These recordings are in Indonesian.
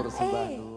Senhor a se dar.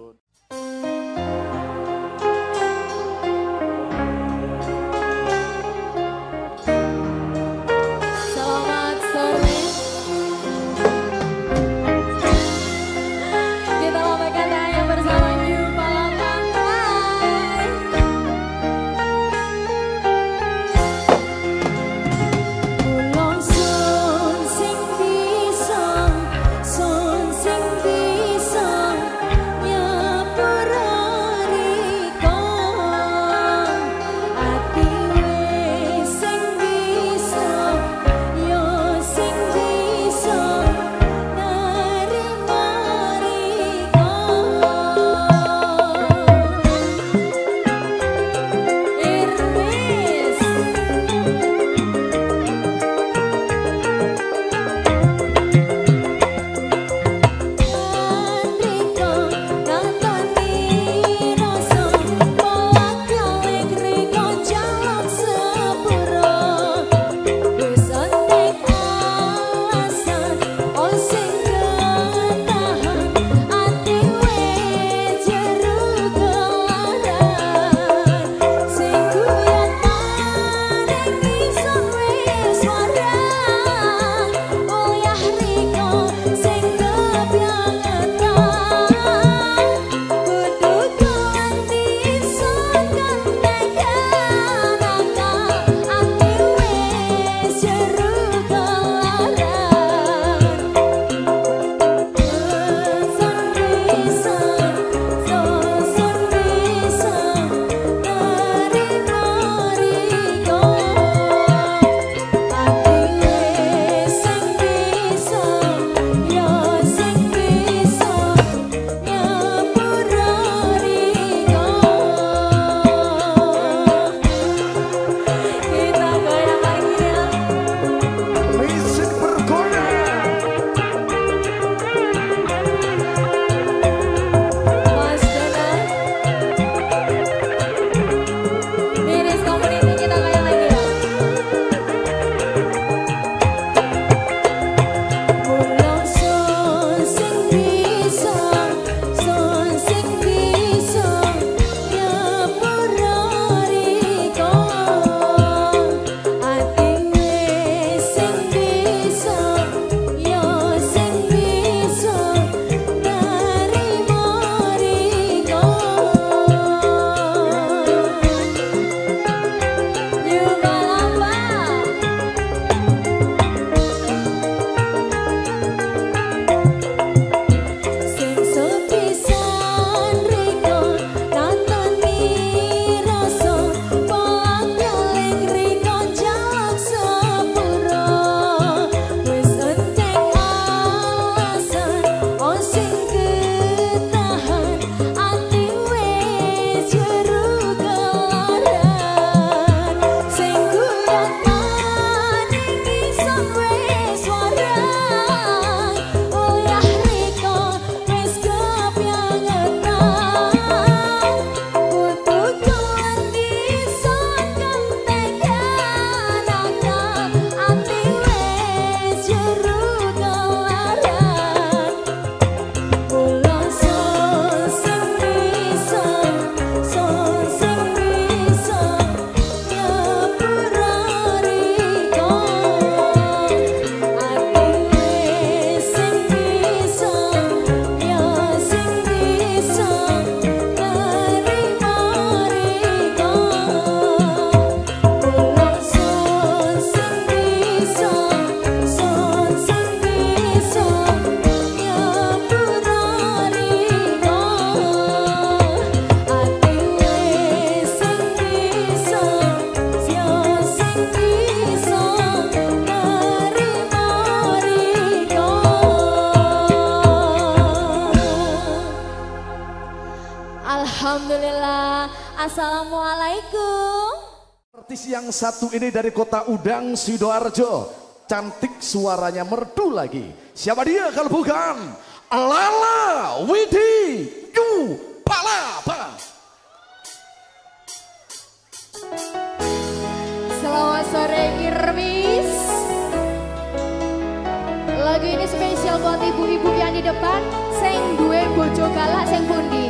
Assalamualaikum. Artis yang satu ini dari kota Udang, Sidoarjo. Cantik suaranya merdu lagi. Siapa dia kalau bukan? Lala Widi Yu Palapa. Selamat sore Irmis. Lagi ini spesial buat ibu-ibu yang di depan. Seng duwe bojo galak seng pundi.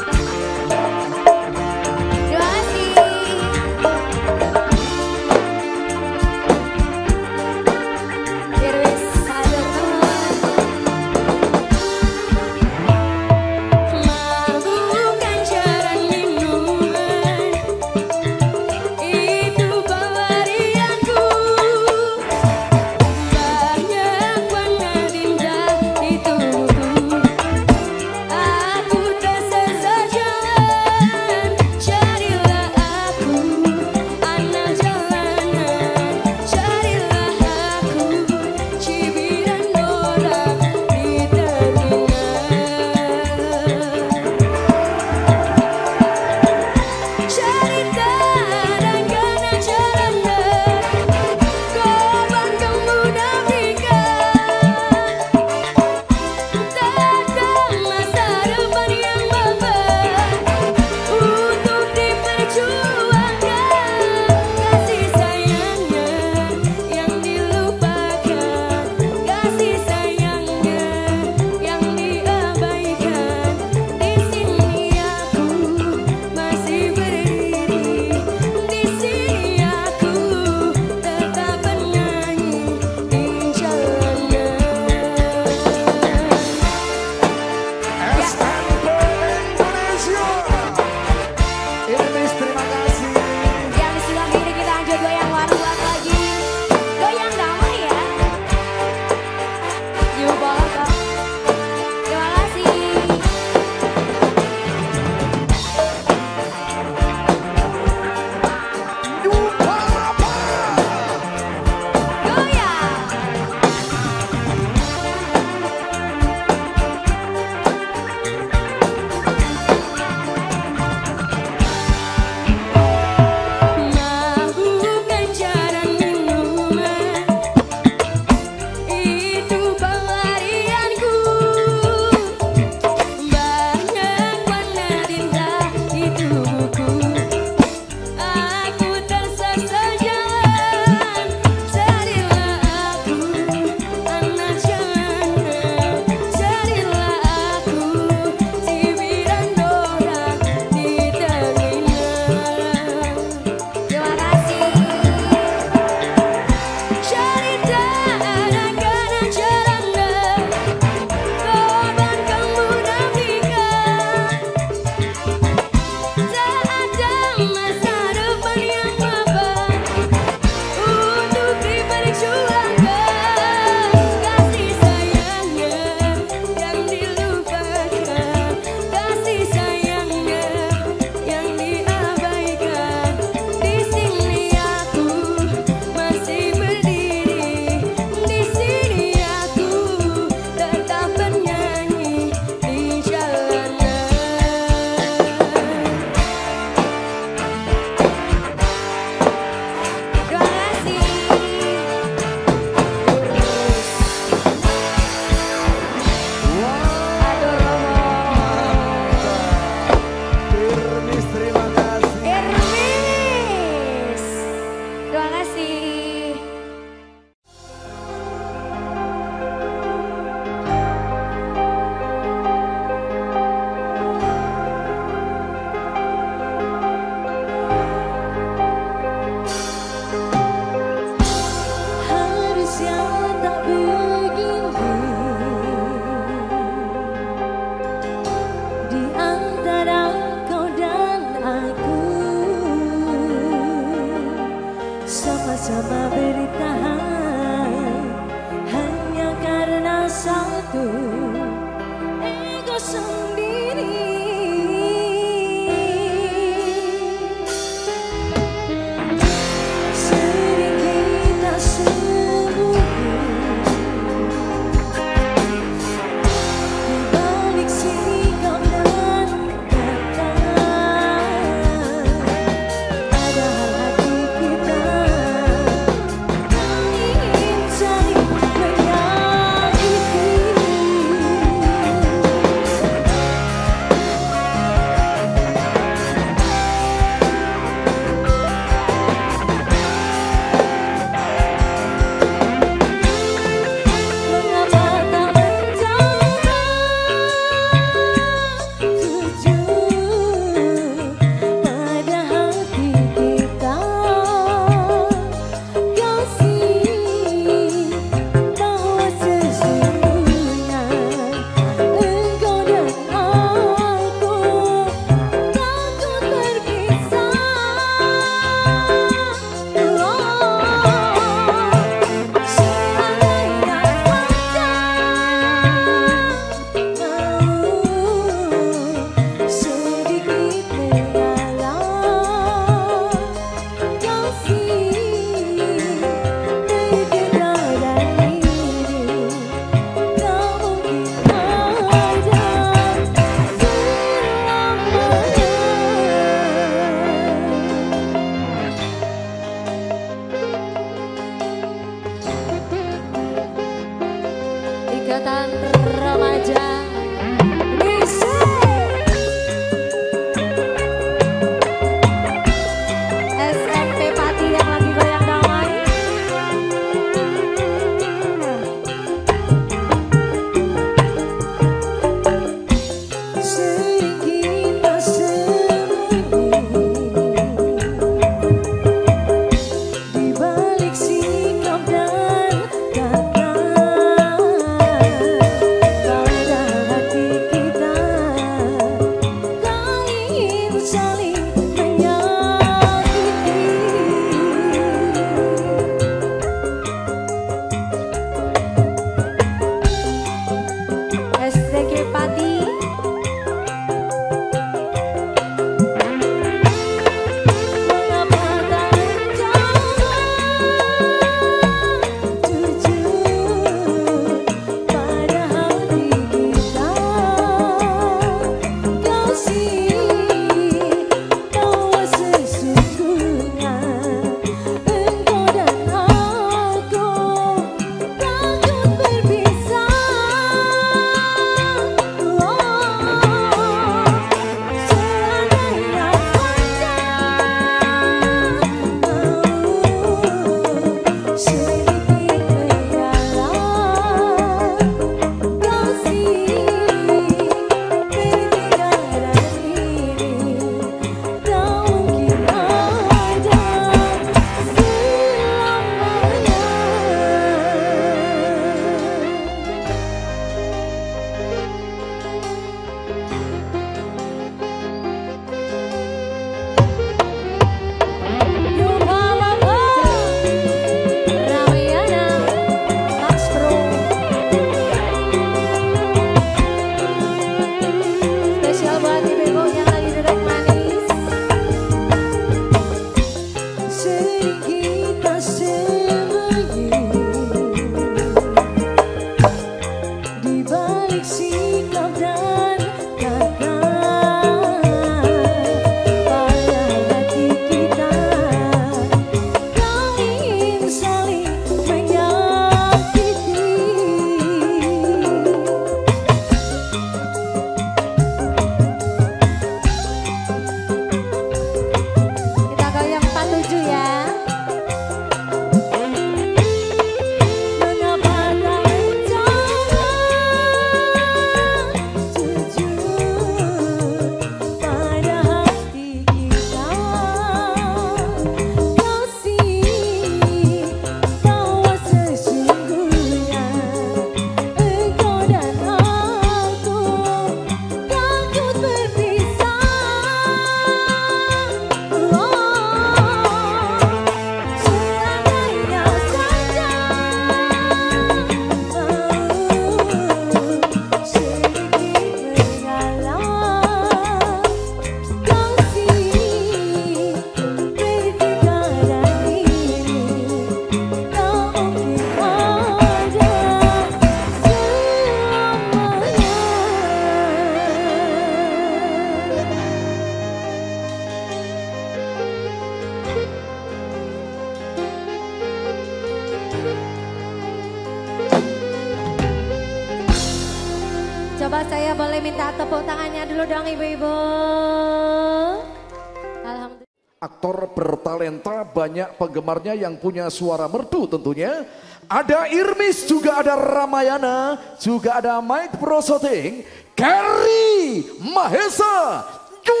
banyak penggemarnya yang punya suara merdu tentunya. Ada Irmis, juga ada Ramayana, juga ada Mike Prosoting, Kerry Mahesa, Ju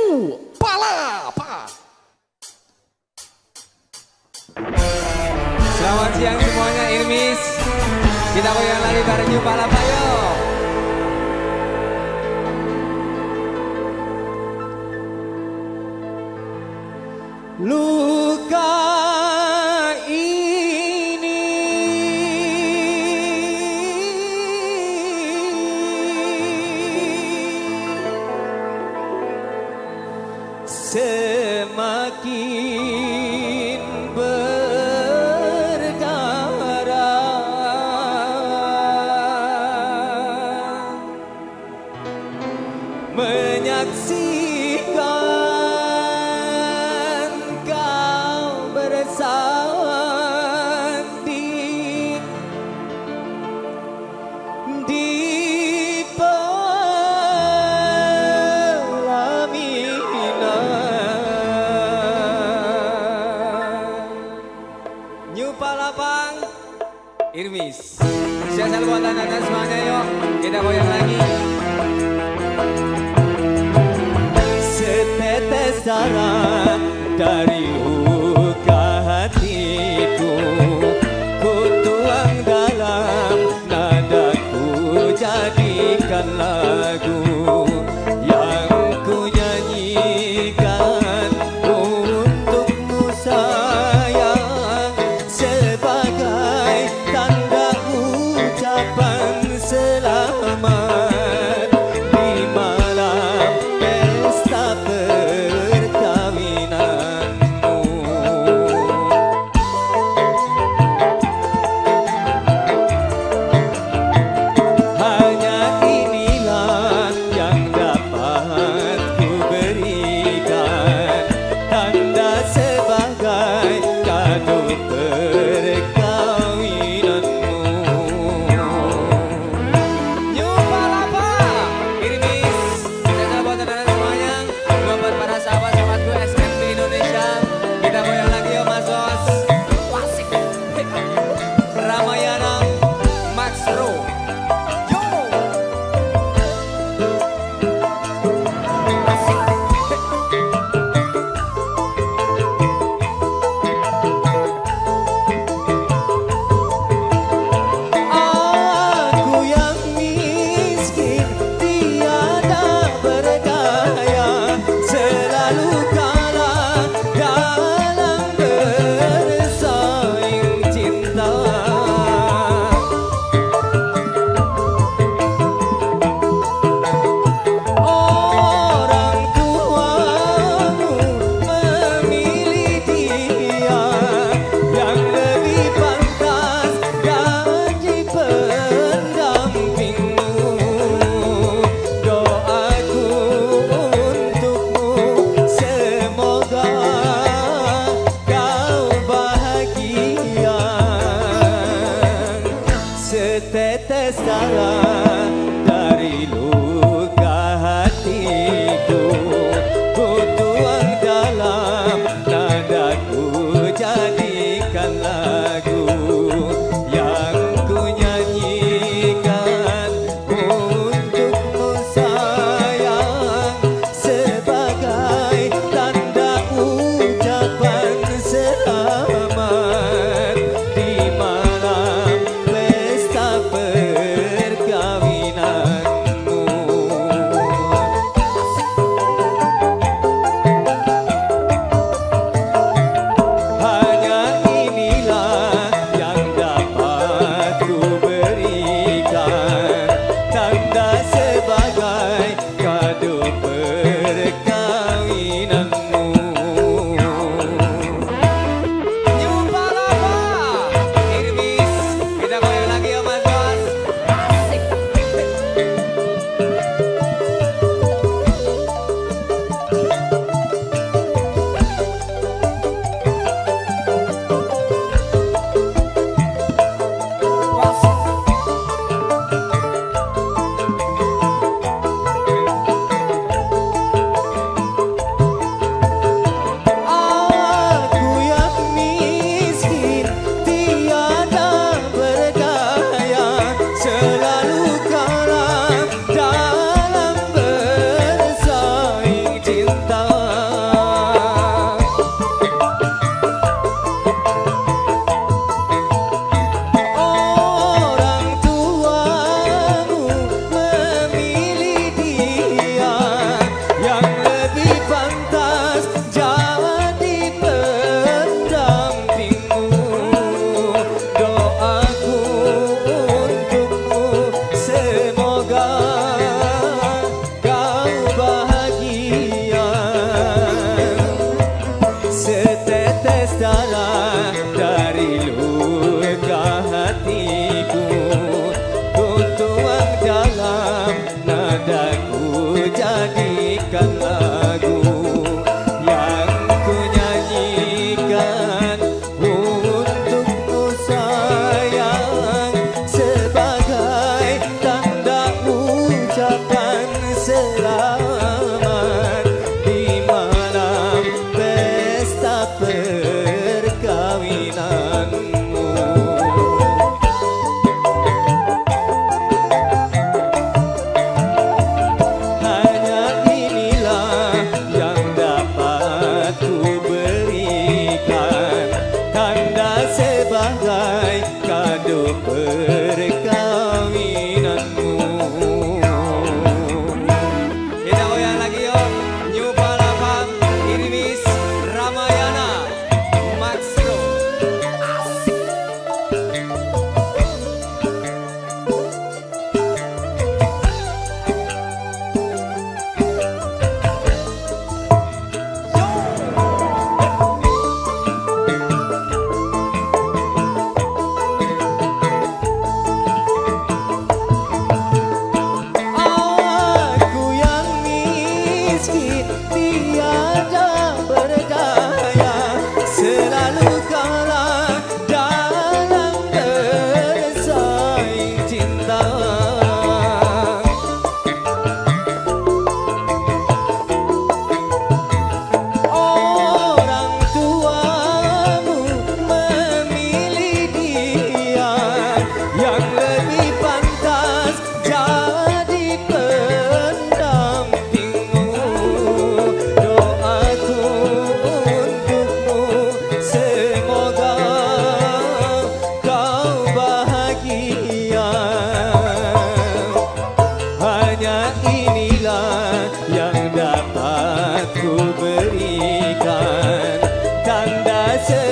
Palapa. Selamat siang semuanya Irmis. Kita goyang lagi bareng Ju Palapa yuk. lu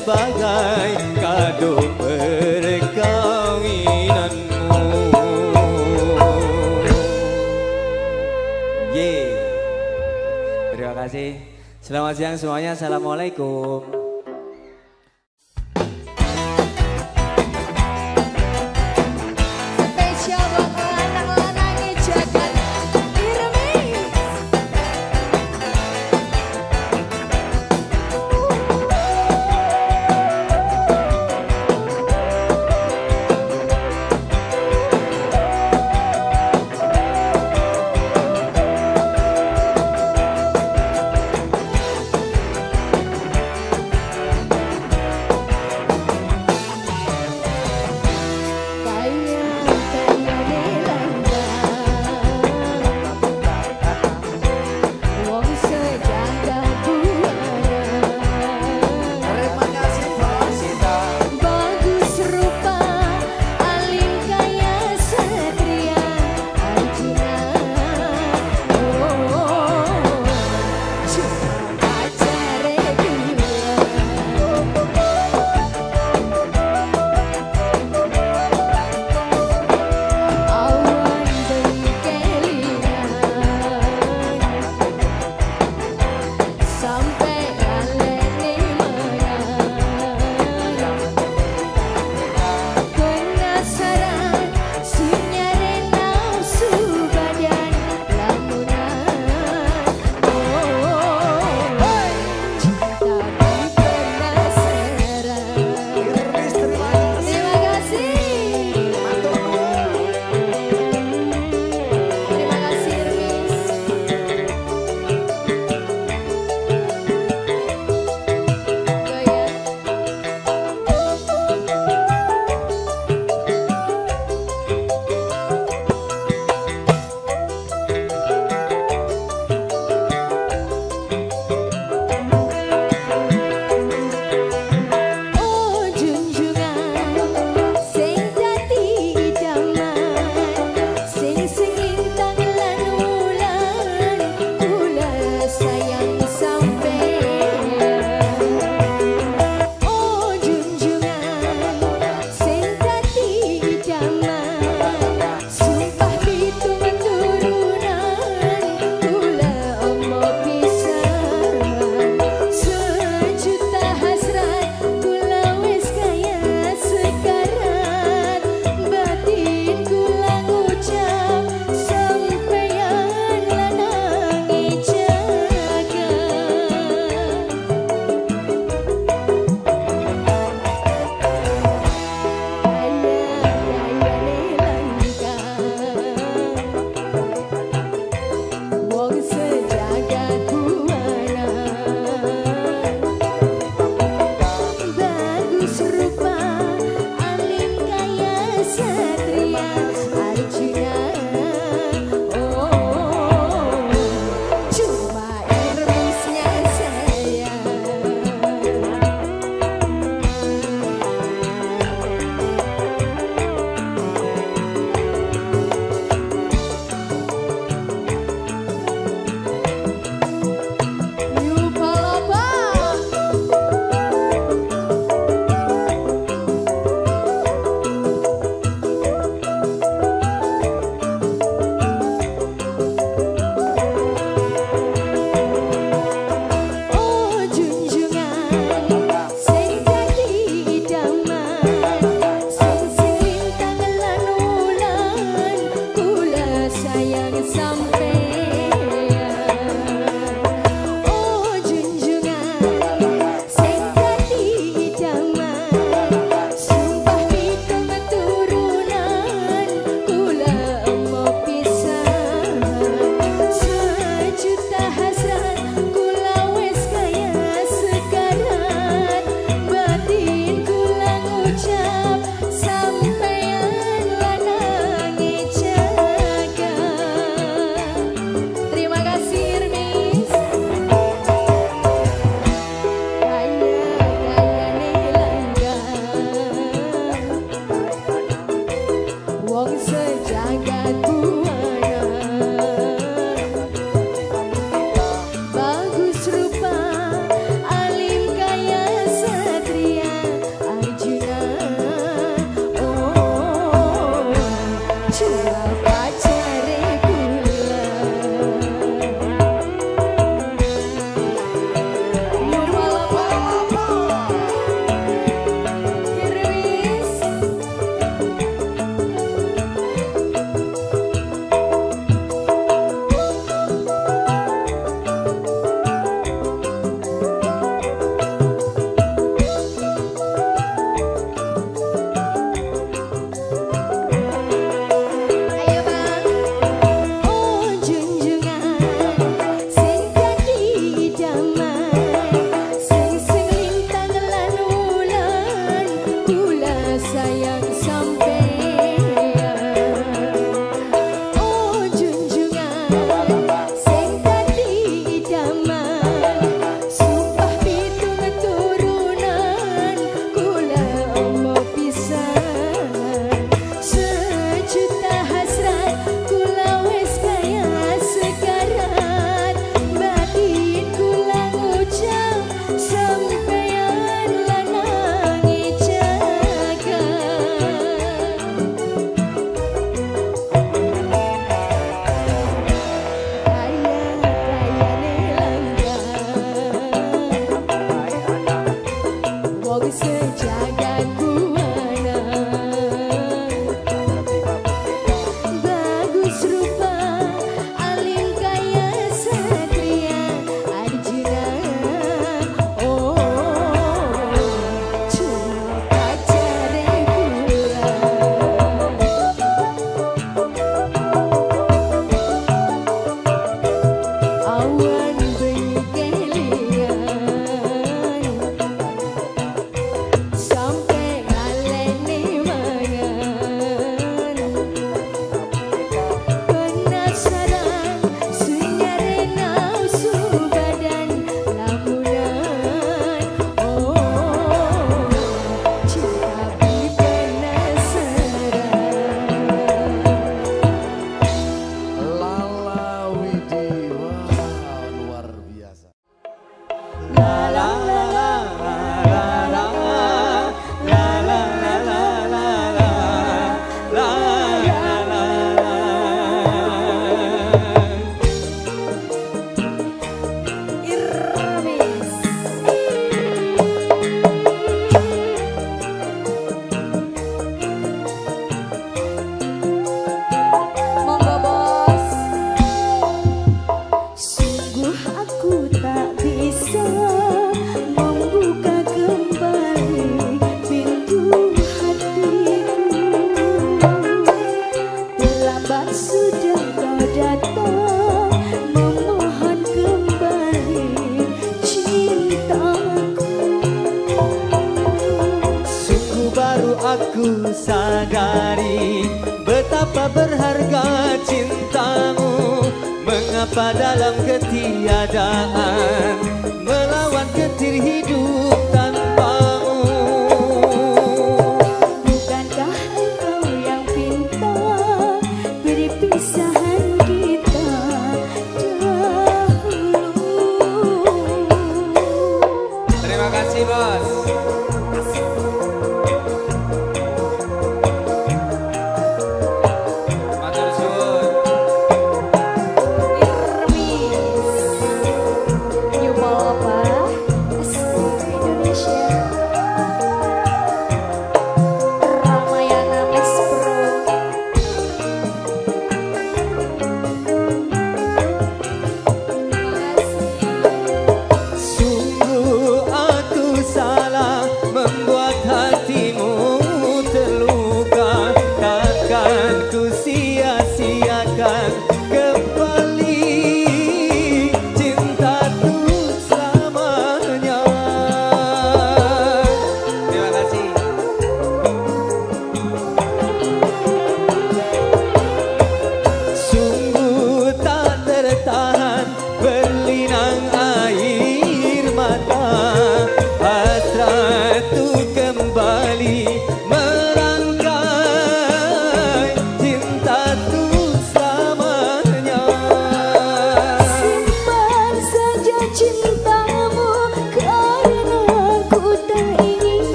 sebagai kado perkawinanmu. Ye, yeah. terima kasih. Selamat siang semuanya, Assalamualaikum.